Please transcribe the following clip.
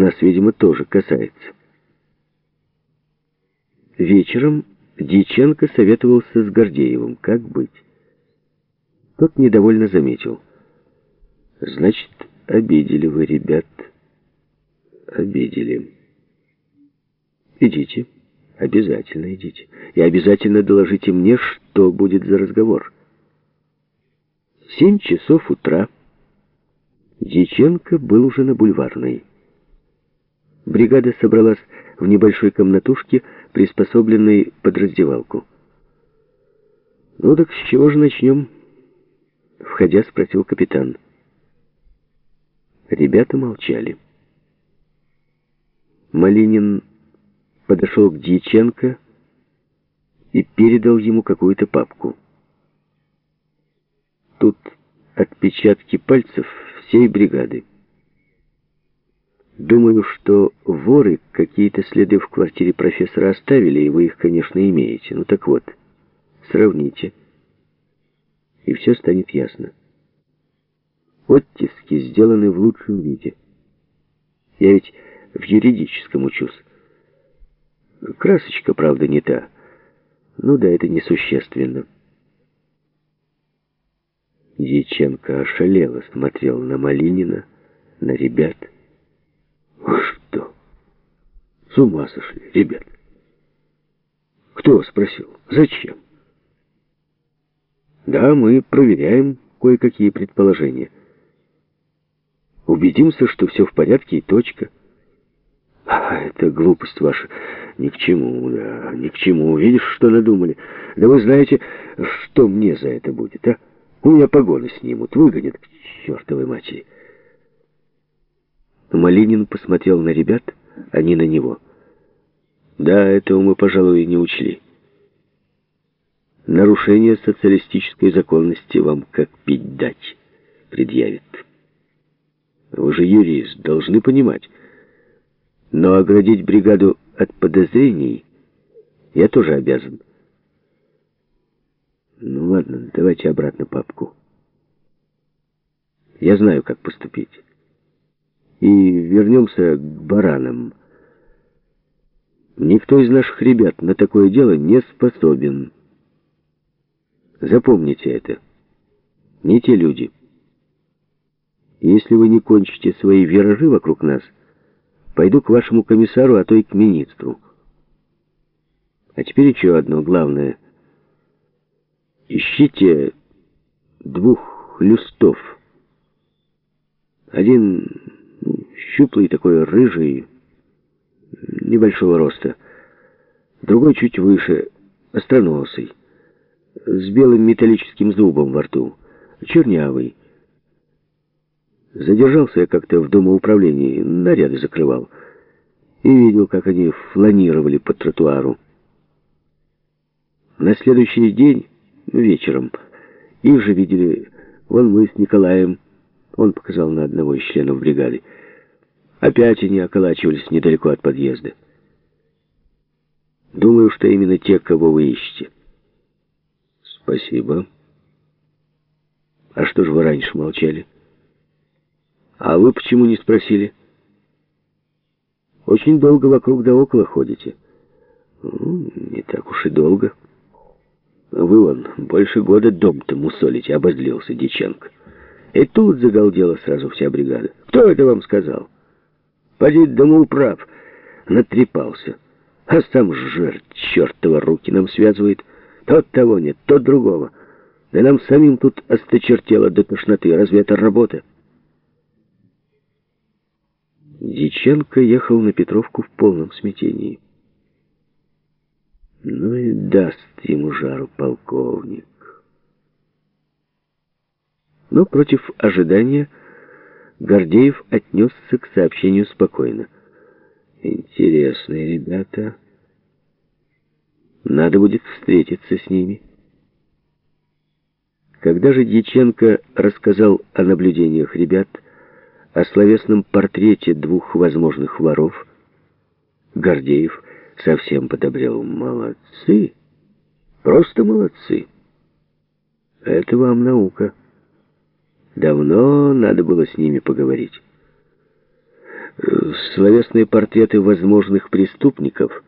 нас, видимо, тоже касается. Вечером Дьяченко советовался с Гордеевым, как быть. Тот недовольно заметил. «Значит, обидели вы, ребят. Обидели. Идите, обязательно идите. И обязательно доложите мне, что будет за разговор». Семь часов утра Дьяченко был уже на бульварной. Бригада собралась в небольшой комнатушке, приспособленной под раздевалку. «Ну так с чего же начнем?» Входя, спросил капитан. Ребята молчали. Малинин подошел к Дьяченко и передал ему какую-то папку. Тут отпечатки пальцев всей бригады. Думаю, что воры какие-то следы в квартире профессора оставили, и вы их, конечно, имеете. Ну так вот, сравните, и все станет ясно. Оттиски сделаны в лучшем виде. Я ведь в юридическом учусь. Красочка, правда, не та. Ну да, это несущественно. Дьяченко ошалело смотрел на Малинина, на ребят. С ума сошли, ребят? Кто спросил? Зачем? Да, мы проверяем кое-какие предположения. Убедимся, что все в порядке и точка. А, это глупость ваша. Ни к чему, да, ни к чему. Видишь, что надумали? Да вы знаете, что мне за это будет, а? У меня погоны снимут, выгонят к чертовой матери. Малинин посмотрел на ребят, а не на него. Да, этого мы, пожалуй, не учли. Нарушение социалистической законности вам как пить дать предъявит. Вы же юрист, должны понимать. Но оградить бригаду от подозрений я тоже обязан. Ну ладно, давайте обратно папку. Я знаю, как поступить. И вернемся к баранам. Никто из наших ребят на такое дело не способен. Запомните это. Не те люди. Если вы не кончите свои виражи вокруг нас, пойду к вашему комиссару, а то и к министру. А теперь еще одно главное — Ищите двух люстов. Один щуплый такой, рыжий, небольшого роста. Другой чуть выше, остроносый, с белым металлическим зубом во рту, чернявый. Задержался я как-то в домоуправлении, наряды закрывал, и видел, как они фланировали по тротуару. На следующий день вечером. Их же видели вон мы с Николаем. Он показал на одного из членов бригады. Опять они околачивались недалеко от подъезда. Думаю, что именно те, кого вы ищете. Спасибо. А что же вы раньше молчали? А вы почему не спросили? Очень долго вокруг да около ходите. Ну, не так уж и долго. Вы вон больше года дом-то мусолите, обозлился Диченко. И тут загалдела сразу вся бригада. Кто это вам сказал? Поди домоуправ. Натрепался. А сам жертв чертова руки нам связывает. Тот того нет, тот другого. Да нам самим тут осточертело до тошноты. Разве это работа? Диченко ехал на Петровку в полном смятении. Ну и даст ему жару полковник. Но против ожидания Гордеев отнесся к сообщению спокойно. Интересные ребята. Надо будет встретиться с ними. Когда же Дьяченко рассказал о наблюдениях ребят, о словесном портрете двух возможных воров, Гордеев совсем подобрел. Молодцы, просто молодцы. Это вам наука. Давно надо было с ними поговорить. Словесные портреты возможных преступников